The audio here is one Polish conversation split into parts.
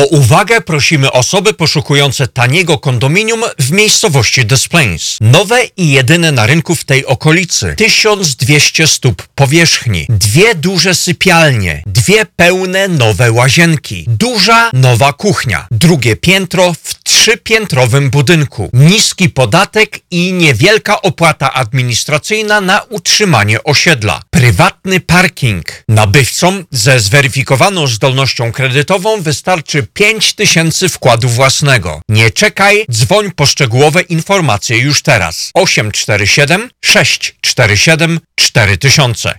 O uwagę prosimy osoby poszukujące taniego kondominium w miejscowości Des Plains. Nowe i jedyne na rynku w tej okolicy. 1200 stóp powierzchni, dwie duże sypialnie, dwie pełne nowe łazienki, duża nowa kuchnia, drugie piętro w trzypiętrowym budynku, niski podatek i niewielka opłata administracyjna na utrzymanie osiedla, prywatny parking. Nabywcom ze zweryfikowaną zdolnością kredytową wystarczy 5000 wkładu własnego. Nie czekaj, dzwoń po szczegółowe informacje już teraz. 847 647 4000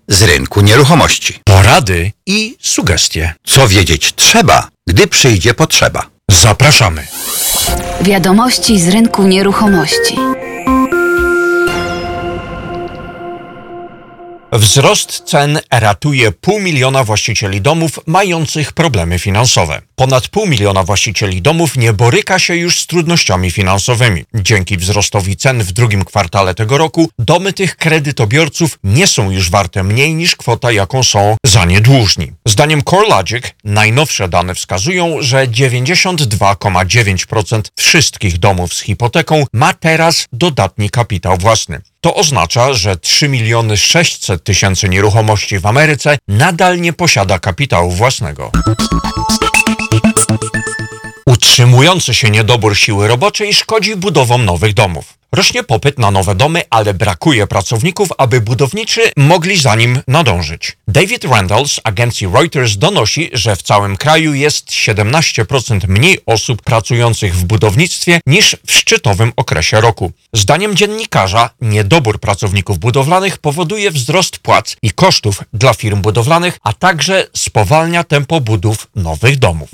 z rynku nieruchomości. Porady i sugestie. Co wiedzieć trzeba, gdy przyjdzie potrzeba. Zapraszamy. Wiadomości z rynku nieruchomości. Wzrost cen ratuje pół miliona właścicieli domów mających problemy finansowe. Ponad pół miliona właścicieli domów nie boryka się już z trudnościami finansowymi. Dzięki wzrostowi cen w drugim kwartale tego roku domy tych kredytobiorców nie są już warte mniej niż kwota, jaką są za nie dłużni. Zdaniem CoreLogic najnowsze dane wskazują, że 92,9% wszystkich domów z hipoteką ma teraz dodatni kapitał własny. To oznacza, że 3 miliony 600 tysięcy nieruchomości w Ameryce nadal nie posiada kapitału własnego. Utrzymujący się niedobór siły roboczej szkodzi budowom nowych domów. Rośnie popyt na nowe domy, ale brakuje pracowników, aby budowniczy mogli za nim nadążyć. David Randall z agencji Reuters donosi, że w całym kraju jest 17% mniej osób pracujących w budownictwie niż w szczytowym okresie roku. Zdaniem dziennikarza, niedobór pracowników budowlanych powoduje wzrost płac i kosztów dla firm budowlanych, a także spowalnia tempo budów nowych domów.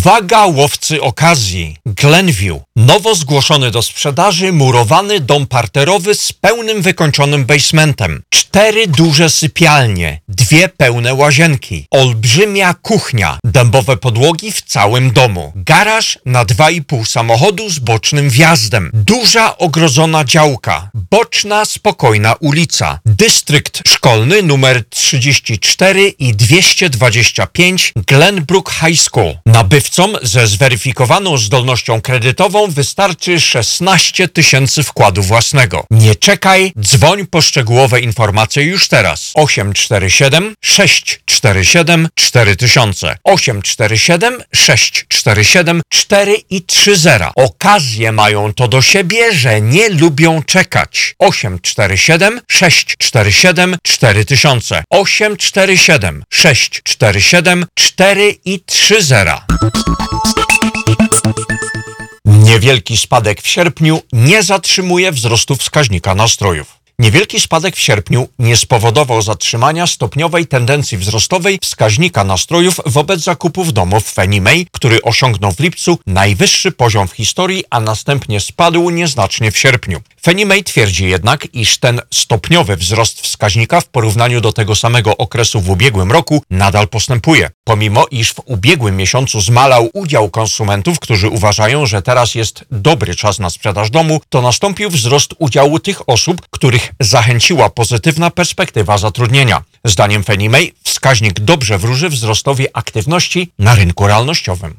Uwaga łowcy okazji! Glenview. Nowo zgłoszony do sprzedaży murowany dom parterowy z pełnym wykończonym basementem. Cztery duże sypialnie, dwie pełne łazienki, olbrzymia kuchnia, dębowe podłogi w całym domu, garaż na 2,5 samochodu z bocznym wjazdem, duża ogrodzona działka, boczna spokojna ulica, dystrykt szkolny numer 34 i 225 Glenbrook High School. Nabywcom ze zweryfikowaną zdolnością kredytową wystarczy 16 tysięcy wkładu własnego. Nie czekaj, dzwoń po szczegółowe informacje już teraz. 847 647 4000 847 647 4 i 30. Okazje mają to do siebie, że nie lubią czekać. 847 647 4000 847 647 4 i 30. Niewielki spadek w sierpniu nie zatrzymuje wzrostu wskaźnika nastrojów. Niewielki spadek w sierpniu nie spowodował zatrzymania stopniowej tendencji wzrostowej wskaźnika nastrojów wobec zakupów domów Fannie Mae, który osiągnął w lipcu najwyższy poziom w historii, a następnie spadł nieznacznie w sierpniu. Fannie Mae twierdzi jednak, iż ten stopniowy wzrost wskaźnika w porównaniu do tego samego okresu w ubiegłym roku nadal postępuje. Pomimo iż w ubiegłym miesiącu zmalał udział konsumentów, którzy uważają, że teraz jest dobry czas na sprzedaż domu, to nastąpił wzrost udziału tych osób, których zachęciła pozytywna perspektywa zatrudnienia. Zdaniem Fannie Mae wskaźnik dobrze wróży wzrostowi aktywności na rynku realnościowym.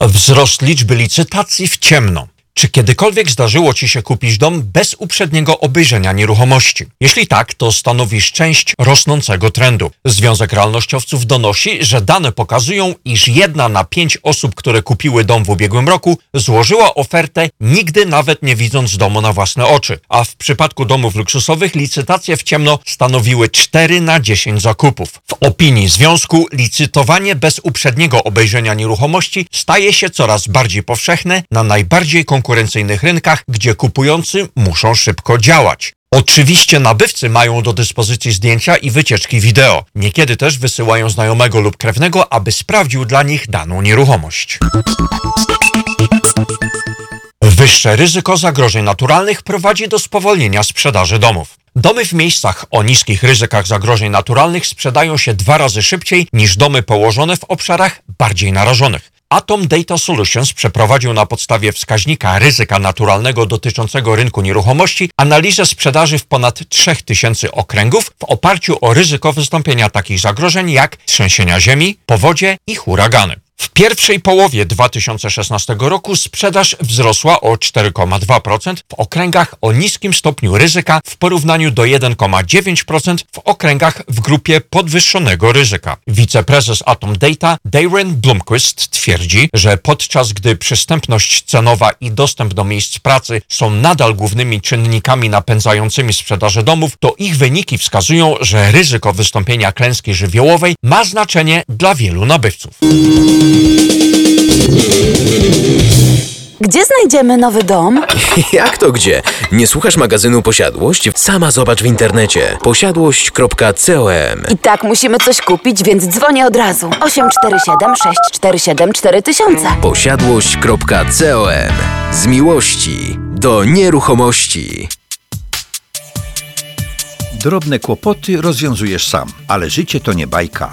Wzrost liczby licytacji w ciemno. Czy kiedykolwiek zdarzyło Ci się kupić dom bez uprzedniego obejrzenia nieruchomości? Jeśli tak, to stanowisz część rosnącego trendu. Związek Realnościowców donosi, że dane pokazują, iż jedna na pięć osób, które kupiły dom w ubiegłym roku, złożyła ofertę nigdy nawet nie widząc domu na własne oczy. A w przypadku domów luksusowych licytacje w ciemno stanowiły 4 na 10 zakupów. W opinii związku licytowanie bez uprzedniego obejrzenia nieruchomości staje się coraz bardziej powszechne na najbardziej konkurencyjnych konkurencyjnych rynkach, gdzie kupujący muszą szybko działać. Oczywiście nabywcy mają do dyspozycji zdjęcia i wycieczki wideo. Niekiedy też wysyłają znajomego lub krewnego, aby sprawdził dla nich daną nieruchomość. Wyższe ryzyko zagrożeń naturalnych prowadzi do spowolnienia sprzedaży domów. Domy w miejscach o niskich ryzykach zagrożeń naturalnych sprzedają się dwa razy szybciej niż domy położone w obszarach bardziej narażonych. Atom Data Solutions przeprowadził na podstawie wskaźnika ryzyka naturalnego dotyczącego rynku nieruchomości analizę sprzedaży w ponad 3000 okręgów w oparciu o ryzyko wystąpienia takich zagrożeń jak trzęsienia ziemi, powodzie i huragany. W pierwszej połowie 2016 roku sprzedaż wzrosła o 4,2% w okręgach o niskim stopniu ryzyka w porównaniu do 1,9% w okręgach w grupie podwyższonego ryzyka. Wiceprezes Atom Data Darren Blomquist twierdzi, że podczas gdy przystępność cenowa i dostęp do miejsc pracy są nadal głównymi czynnikami napędzającymi sprzedaż domów, to ich wyniki wskazują, że ryzyko wystąpienia klęski żywiołowej ma znaczenie dla wielu nabywców. Gdzie znajdziemy nowy dom? Jak to gdzie? Nie słuchasz magazynu Posiadłość? Sama zobacz w internecie. Posiadłość.com I tak musimy coś kupić, więc dzwonię od razu. 847 647 4000. Posiadłość.com Z miłości do nieruchomości. Drobne kłopoty rozwiązujesz sam, ale życie to nie bajka.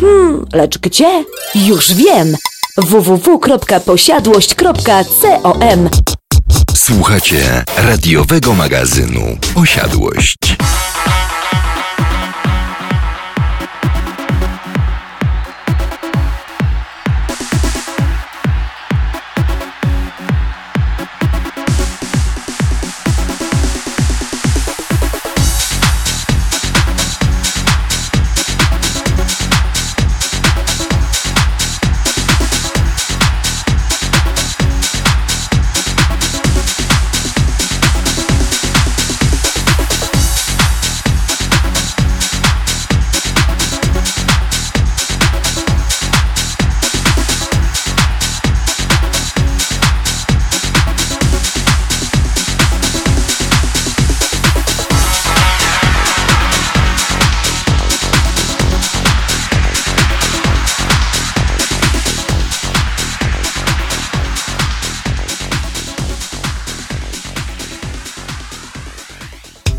Hmm, lecz gdzie? Już wiem! www.posiadłość.com Słuchacie radiowego magazynu Posiadłość.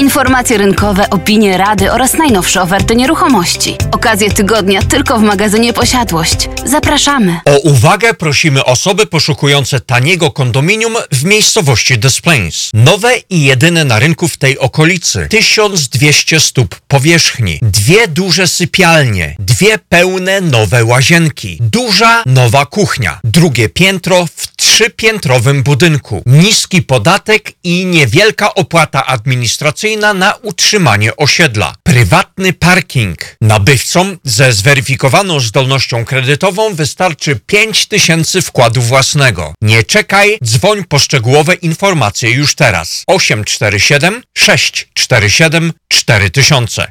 Informacje rynkowe, opinie, rady oraz najnowsze oferty nieruchomości. Okazje tygodnia tylko w magazynie Posiadłość. Zapraszamy. O uwagę prosimy osoby poszukujące taniego kondominium w miejscowości Des Plains. Nowe i jedyne na rynku w tej okolicy. 1200 stóp powierzchni, dwie duże sypialnie, dwie pełne nowe łazienki, duża nowa kuchnia, drugie piętro w trzypiętrowym budynku, niski podatek i niewielka opłata administracyjna na utrzymanie osiedla, prywatny parking. Nabywcom ze zweryfikowaną zdolnością kredytową wystarczy 5000 wkładu własnego. Nie czekaj, dzwoń po szczegółowe informacje już teraz. 847 647 4000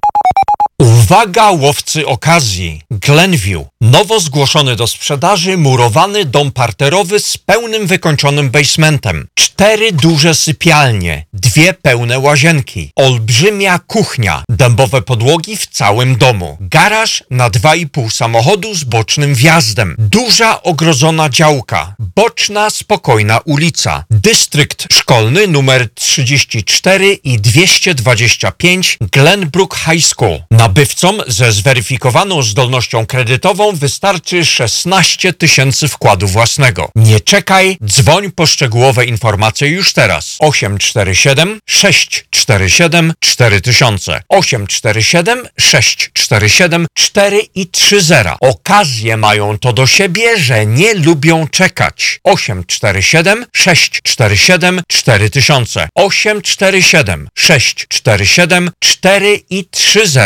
Uwaga łowcy okazji! Glenview. Nowo zgłoszony do sprzedaży murowany dom parterowy z pełnym wykończonym basementem. Cztery duże sypialnie, dwie pełne łazienki, olbrzymia kuchnia, dębowe podłogi w całym domu, garaż na 2,5 samochodu z bocznym wjazdem, duża ogrodzona działka, boczna spokojna ulica, dystrykt szkolny numer 34 i 225 Glenbrook High School. Nabywcom ze zweryfikowaną zdolnością kredytową wystarczy 16 tysięcy wkładu własnego. Nie czekaj, dzwoń po szczegółowe informacje już teraz. 847 647 4000 847 647 4 i 30. Okazje mają to do siebie, że nie lubią czekać. 847 647 4000 847 647 4 i 30.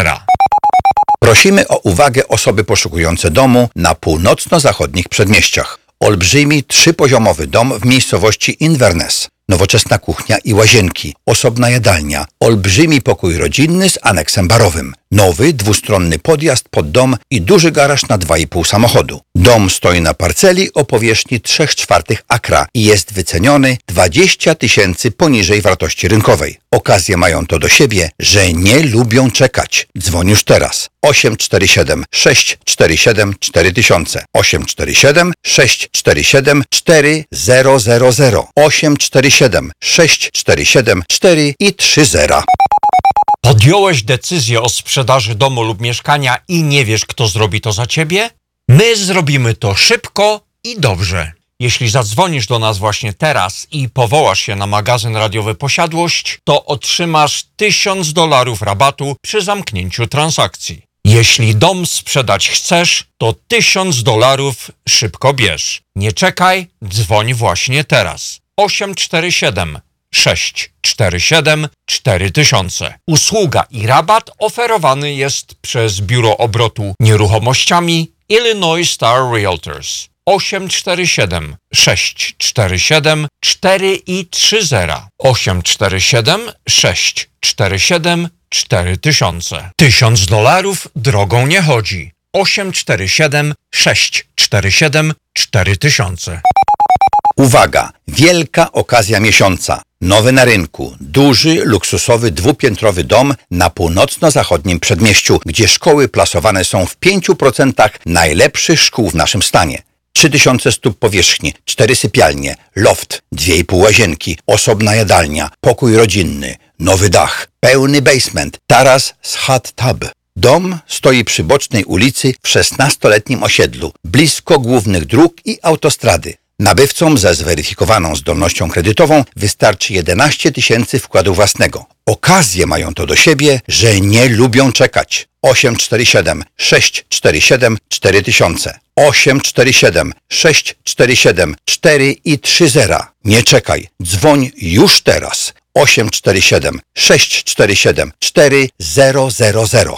Prosimy o uwagę osoby poszukujące domu na północno-zachodnich przedmieściach. Olbrzymi trzypoziomowy dom w miejscowości Inverness. Nowoczesna kuchnia i łazienki, osobna jadalnia, olbrzymi pokój rodzinny z aneksem barowym, nowy dwustronny podjazd pod dom i duży garaż na 2,5 samochodu. Dom stoi na parceli o powierzchni 3 czwartych akra i jest wyceniony 20 tysięcy poniżej wartości rynkowej. Okazje mają to do siebie, że nie lubią czekać. Dzwoń już teraz. 847 647 4000 847 647 4000 847 647 4 i 30 Podjąłeś decyzję o sprzedaży domu lub mieszkania i nie wiesz, kto zrobi to za ciebie? My zrobimy to szybko i dobrze. Jeśli zadzwonisz do nas właśnie teraz i powołasz się na magazyn radiowy Posiadłość, to otrzymasz 1000 dolarów rabatu przy zamknięciu transakcji. Jeśli dom sprzedać chcesz, to 1000 dolarów szybko bierz. Nie czekaj, dzwoń właśnie teraz. 847 647 4000. Usługa i rabat oferowany jest przez Biuro Obrotu Nieruchomościami Illinois Star Realtors. 847 647 4 i 30 847 647 4000 1000 dolarów drogą nie chodzi 847 647 4000 Uwaga! Wielka okazja miesiąca. Nowy na rynku, duży, luksusowy, dwupiętrowy dom na północno-zachodnim przedmieściu, gdzie szkoły plasowane są w 5% najlepszych szkół w naszym stanie. 3000 stóp powierzchni, 4 sypialnie, loft, 2,5 łazienki, osobna jadalnia, pokój rodzinny, nowy dach, pełny basement, taras z hot tub. Dom stoi przy bocznej ulicy w 16-letnim osiedlu, blisko głównych dróg i autostrady. Nabywcom ze zweryfikowaną zdolnością kredytową wystarczy 11 tysięcy wkładu własnego. Okazje mają to do siebie, że nie lubią czekać. 847 647 4000 847 647 4 i 30. Nie czekaj, dzwoń już teraz. 847 647 4000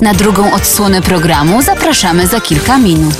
Na drugą odsłonę programu zapraszamy za kilka minut.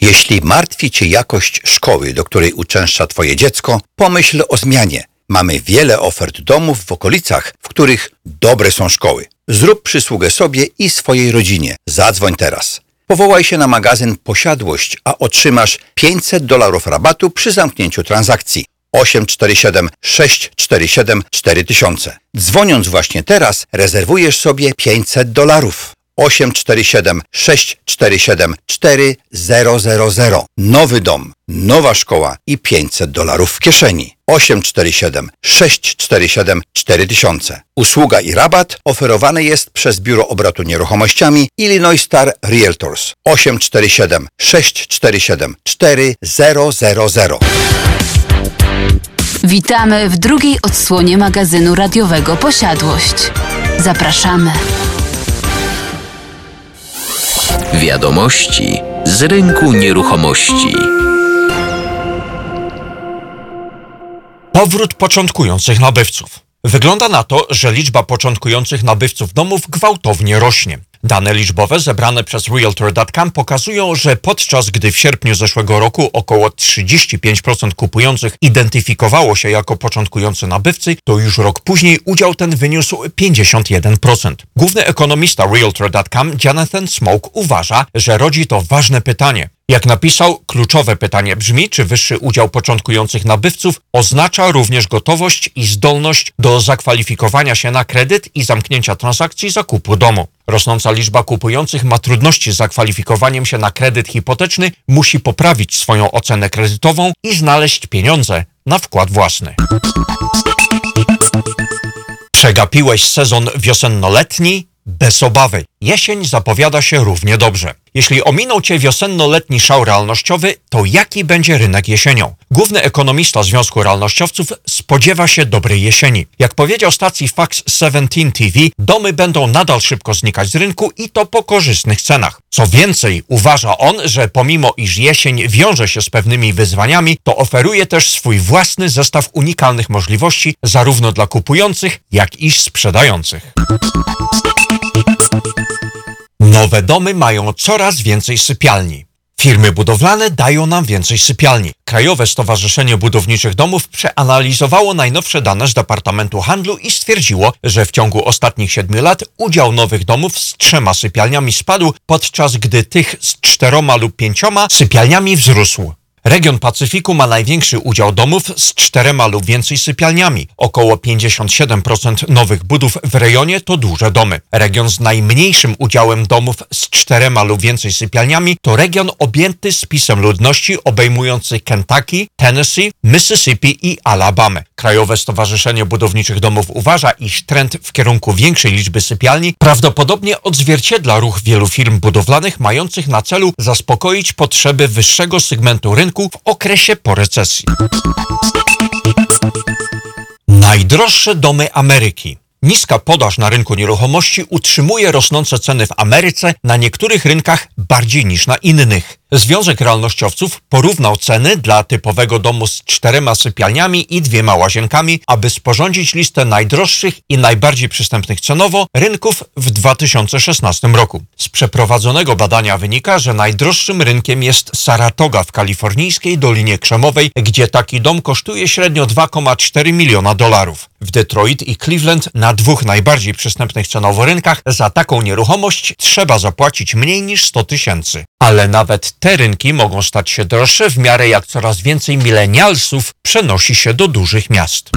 Jeśli martwi Cię jakość szkoły, do której uczęszcza Twoje dziecko, pomyśl o zmianie. Mamy wiele ofert domów w okolicach, w których dobre są szkoły. Zrób przysługę sobie i swojej rodzinie. Zadzwoń teraz. Powołaj się na magazyn Posiadłość, a otrzymasz 500 dolarów rabatu przy zamknięciu transakcji. 847 647 4000. Dzwoniąc właśnie teraz, rezerwujesz sobie 500 dolarów. 847 647 4000. Nowy dom, nowa szkoła i 500 dolarów w kieszeni. 847 647 4000. Usługa i rabat oferowany jest przez Biuro Obrotu Nieruchomościami Illinois Star Realtors. 847 647 4000. Witamy w drugiej odsłonie magazynu radiowego Posiadłość. Zapraszamy. Wiadomości z rynku nieruchomości. Powrót początkujących nabywców. Wygląda na to, że liczba początkujących nabywców domów gwałtownie rośnie. Dane liczbowe zebrane przez Realtor.com pokazują, że podczas gdy w sierpniu zeszłego roku około 35% kupujących identyfikowało się jako początkujący nabywcy, to już rok później udział ten wyniósł 51%. Główny ekonomista Realtor.com Jonathan Smoke uważa, że rodzi to ważne pytanie. Jak napisał, kluczowe pytanie brzmi, czy wyższy udział początkujących nabywców oznacza również gotowość i zdolność do zakwalifikowania się na kredyt i zamknięcia transakcji zakupu domu. Rosnąca liczba kupujących ma trudności z zakwalifikowaniem się na kredyt hipoteczny, musi poprawić swoją ocenę kredytową i znaleźć pieniądze na wkład własny. Przegapiłeś sezon wiosenno-letni? Bez obawy. Jesień zapowiada się równie dobrze. Jeśli ominął Cię wiosenno-letni szał realnościowy, to jaki będzie rynek jesienią? Główny ekonomista Związku Realnościowców spodziewa się dobrej jesieni. Jak powiedział stacji Fox 17 TV, domy będą nadal szybko znikać z rynku i to po korzystnych cenach. Co więcej, uważa on, że pomimo iż jesień wiąże się z pewnymi wyzwaniami, to oferuje też swój własny zestaw unikalnych możliwości zarówno dla kupujących, jak i sprzedających. Nowe domy mają coraz więcej sypialni. Firmy budowlane dają nam więcej sypialni. Krajowe Stowarzyszenie Budowniczych Domów przeanalizowało najnowsze dane z Departamentu Handlu i stwierdziło, że w ciągu ostatnich siedmiu lat udział nowych domów z trzema sypialniami spadł, podczas gdy tych z czteroma lub pięcioma sypialniami wzrósł. Region Pacyfiku ma największy udział domów z czterema lub więcej sypialniami. Około 57% nowych budów w rejonie to duże domy. Region z najmniejszym udziałem domów z czterema lub więcej sypialniami to region objęty spisem ludności obejmujący Kentucky, Tennessee, Mississippi i Alabama. Krajowe Stowarzyszenie Budowniczych Domów uważa, iż trend w kierunku większej liczby sypialni prawdopodobnie odzwierciedla ruch wielu firm budowlanych mających na celu zaspokoić potrzeby wyższego segmentu rynku w okresie po recesji. Najdroższe domy Ameryki. Niska podaż na rynku nieruchomości utrzymuje rosnące ceny w Ameryce na niektórych rynkach bardziej niż na innych. Związek Realnościowców porównał ceny dla typowego domu z czterema sypialniami i dwiema łazienkami, aby sporządzić listę najdroższych i najbardziej przystępnych cenowo rynków w 2016 roku. Z przeprowadzonego badania wynika, że najdroższym rynkiem jest Saratoga w kalifornijskiej Dolinie Krzemowej, gdzie taki dom kosztuje średnio 2,4 miliona dolarów. W Detroit i Cleveland na dwóch najbardziej przystępnych cenowo rynkach za taką nieruchomość trzeba zapłacić mniej niż 100 tysięcy. Ale nawet te rynki mogą stać się droższe w miarę jak coraz więcej milenialsów przenosi się do dużych miast.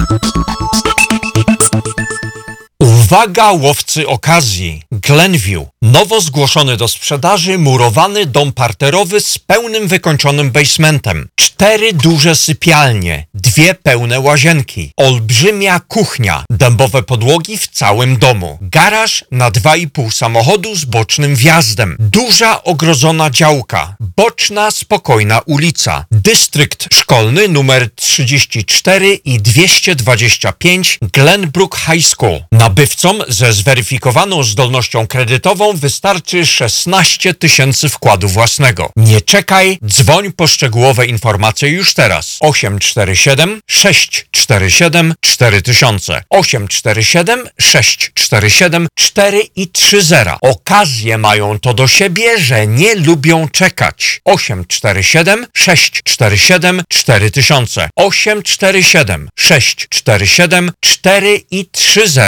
Uwaga łowcy okazji! Glenview. Nowo zgłoszony do sprzedaży murowany dom parterowy z pełnym wykończonym basementem. Cztery duże sypialnie, dwie pełne łazienki, olbrzymia kuchnia, dębowe podłogi w całym domu, garaż na 2,5 samochodu z bocznym wjazdem, duża ogrodzona działka, boczna, spokojna ulica, dystrykt szkolny numer 34 i 225 Glenbrook High School. Nabywcom ze zweryfikowaną zdolnością kredytową wystarczy 16 tysięcy wkładu własnego. Nie czekaj, dzwoń po szczegółowe informacje już teraz. 847 647 4000 847 647 4 i 30. Okazje mają to do siebie, że nie lubią czekać. 847 647 4000 847 647 4 i 30.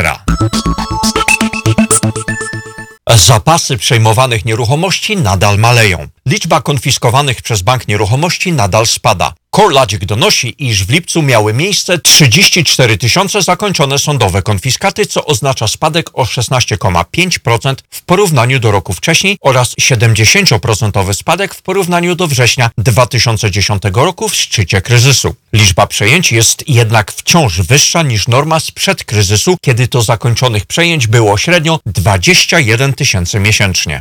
Zapasy przejmowanych nieruchomości nadal maleją. Liczba konfiskowanych przez bank nieruchomości nadal spada. CoreLogic donosi, iż w lipcu miały miejsce 34 tysiące zakończone sądowe konfiskaty, co oznacza spadek o 16,5% w porównaniu do roku wcześniej oraz 70% spadek w porównaniu do września 2010 roku w szczycie kryzysu. Liczba przejęć jest jednak wciąż wyższa niż norma sprzed kryzysu, kiedy to zakończonych przejęć było średnio 21 tysięcy miesięcznie.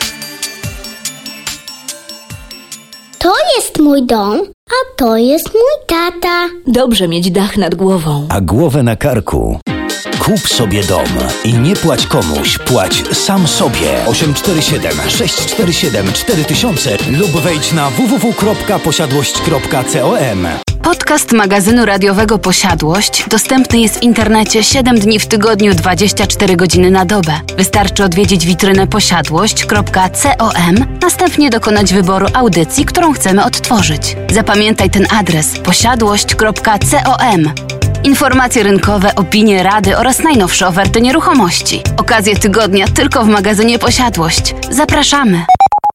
To jest mój dom, a to jest mój tata. Dobrze mieć dach nad głową. A głowę na karku. Kup sobie dom i nie płać komuś, płać sam sobie. 847 647 4000 lub wejdź na www.posiadłość.com. Podcast magazynu radiowego Posiadłość dostępny jest w internecie 7 dni w tygodniu 24 godziny na dobę. Wystarczy odwiedzić witrynę posiadłość.com, następnie dokonać wyboru audycji, którą chcemy odtworzyć. Zapamiętaj ten adres posiadłość.com. Informacje rynkowe, opinie, rady oraz najnowsze oferty nieruchomości. Okazje tygodnia tylko w magazynie Posiadłość. Zapraszamy.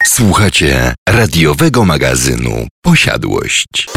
Słuchacie radiowego magazynu Posiadłość.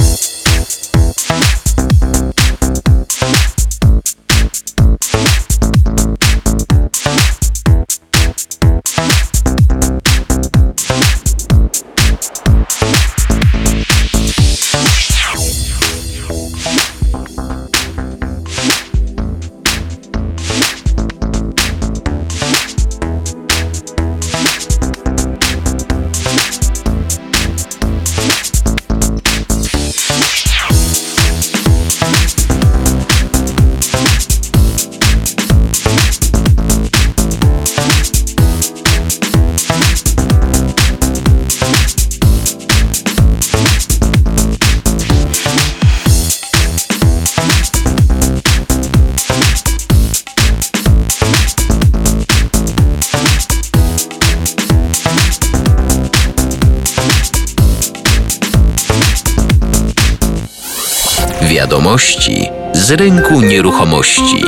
Wiadomości z rynku nieruchomości.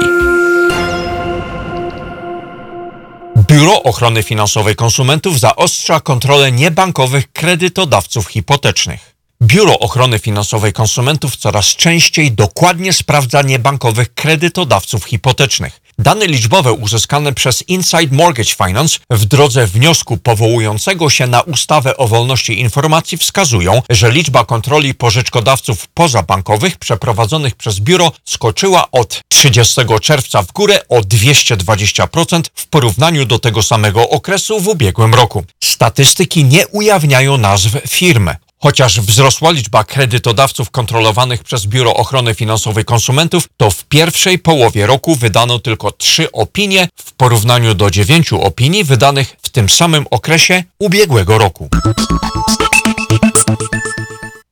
Biuro Ochrony Finansowej Konsumentów zaostrza kontrolę niebankowych kredytodawców hipotecznych. Biuro Ochrony Finansowej Konsumentów coraz częściej dokładnie sprawdza niebankowych kredytodawców hipotecznych. Dane liczbowe uzyskane przez Inside Mortgage Finance w drodze wniosku powołującego się na ustawę o wolności informacji wskazują, że liczba kontroli pożyczkodawców pozabankowych przeprowadzonych przez biuro skoczyła od 30 czerwca w górę o 220% w porównaniu do tego samego okresu w ubiegłym roku. Statystyki nie ujawniają nazw firm. Chociaż wzrosła liczba kredytodawców kontrolowanych przez Biuro Ochrony Finansowej Konsumentów, to w pierwszej połowie roku wydano tylko trzy opinie w porównaniu do dziewięciu opinii wydanych w tym samym okresie ubiegłego roku.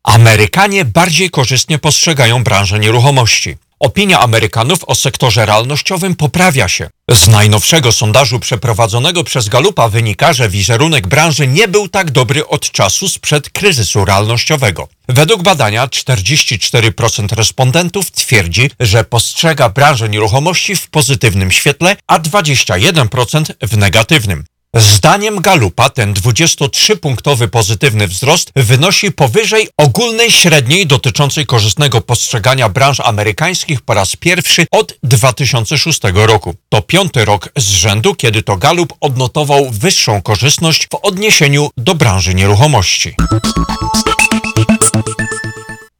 Amerykanie bardziej korzystnie postrzegają branżę nieruchomości. Opinia Amerykanów o sektorze realnościowym poprawia się. Z najnowszego sondażu przeprowadzonego przez Galupa wynika, że wizerunek branży nie był tak dobry od czasu sprzed kryzysu realnościowego. Według badania 44% respondentów twierdzi, że postrzega branżę nieruchomości w pozytywnym świetle, a 21% w negatywnym. Zdaniem Galupa ten 23-punktowy pozytywny wzrost wynosi powyżej ogólnej średniej dotyczącej korzystnego postrzegania branż amerykańskich po raz pierwszy od 2006 roku. To piąty rok z rzędu, kiedy to Galup odnotował wyższą korzystność w odniesieniu do branży nieruchomości.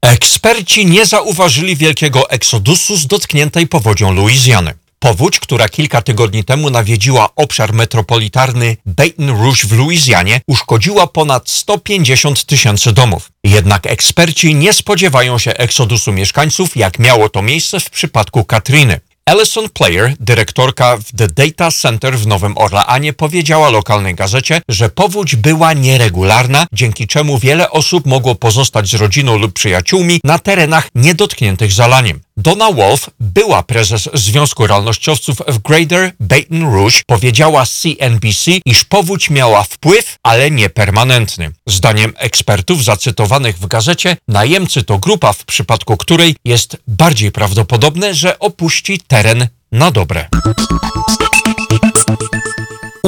Eksperci nie zauważyli wielkiego eksodusu z dotkniętej powodzią Luizjany. Powódź, która kilka tygodni temu nawiedziła obszar metropolitarny Baton Rouge w Luizjanie, uszkodziła ponad 150 tysięcy domów. Jednak eksperci nie spodziewają się eksodusu mieszkańców, jak miało to miejsce w przypadku Katriny. Alison Player, dyrektorka w The Data Center w Nowym Orleanie, powiedziała lokalnej gazecie, że powódź była nieregularna, dzięki czemu wiele osób mogło pozostać z rodziną lub przyjaciółmi na terenach niedotkniętych zalaniem. Donna Wolf, była prezes Związku Realnościowców w Greater Baton Rouge, powiedziała CNBC, iż powódź miała wpływ, ale nie permanentny. Zdaniem ekspertów zacytowanych w gazecie, najemcy to grupa, w przypadku której jest bardziej prawdopodobne, że opuści teren na dobre.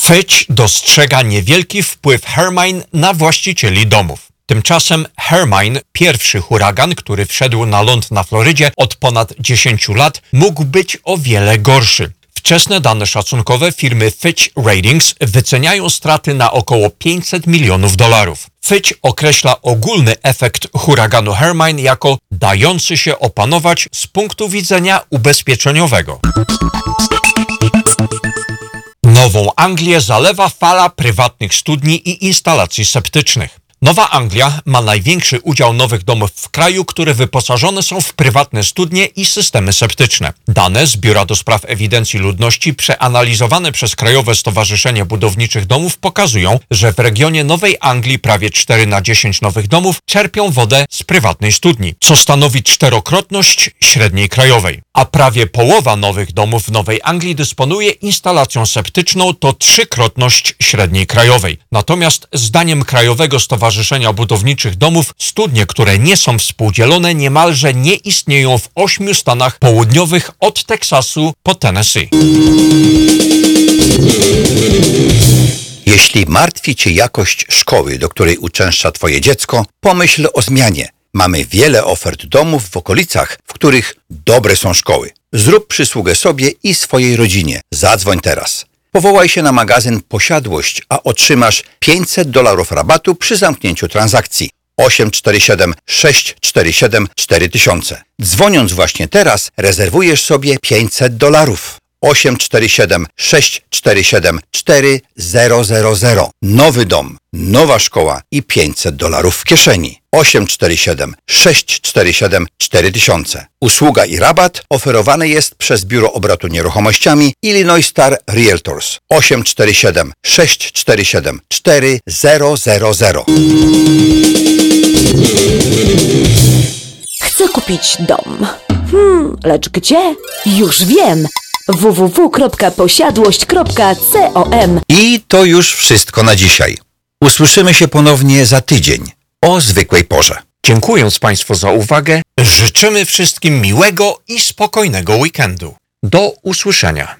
Fitch dostrzega niewielki wpływ Hermine na właścicieli domów. Tymczasem Hermine, pierwszy huragan, który wszedł na ląd na Florydzie od ponad 10 lat, mógł być o wiele gorszy. Wczesne dane szacunkowe firmy Fitch Ratings wyceniają straty na około 500 milionów dolarów. Fitch określa ogólny efekt huraganu Hermine jako dający się opanować z punktu widzenia ubezpieczeniowego. Nową Anglię zalewa fala prywatnych studni i instalacji septycznych. Nowa Anglia ma największy udział nowych domów w kraju, które wyposażone są w prywatne studnie i systemy septyczne. Dane z Biura do Spraw Ewidencji Ludności przeanalizowane przez Krajowe Stowarzyszenie Budowniczych Domów pokazują, że w regionie Nowej Anglii prawie 4 na 10 nowych domów czerpią wodę z prywatnej studni, co stanowi czterokrotność średniej krajowej. A prawie połowa nowych domów w Nowej Anglii dysponuje instalacją septyczną, to trzykrotność średniej krajowej. Natomiast zdaniem Krajowego Stowarzyszenia Stowarzyszenia Budowniczych Domów studnie, które nie są współdzielone, niemalże nie istnieją w ośmiu stanach południowych od Teksasu po Tennessee. Jeśli martwi Cię jakość szkoły, do której uczęszcza Twoje dziecko, pomyśl o zmianie. Mamy wiele ofert domów w okolicach, w których dobre są szkoły. Zrób przysługę sobie i swojej rodzinie. Zadzwoń teraz. Powołaj się na magazyn Posiadłość, a otrzymasz 500 dolarów rabatu przy zamknięciu transakcji. 847 647 4000. Dzwoniąc właśnie teraz, rezerwujesz sobie 500 dolarów. 847 647 4000. Nowy dom, nowa szkoła i 500 dolarów w kieszeni. 847 647 4000. Usługa i rabat oferowany jest przez Biuro Obrotu Nieruchomościami Illinois Star Realtors. 847 647 4000. Chcę kupić dom. Hmm, lecz gdzie? Już wiem! www.posiadłość.com I to już wszystko na dzisiaj. Usłyszymy się ponownie za tydzień o zwykłej porze. Dziękując Państwu za uwagę, życzymy wszystkim miłego i spokojnego weekendu. Do usłyszenia.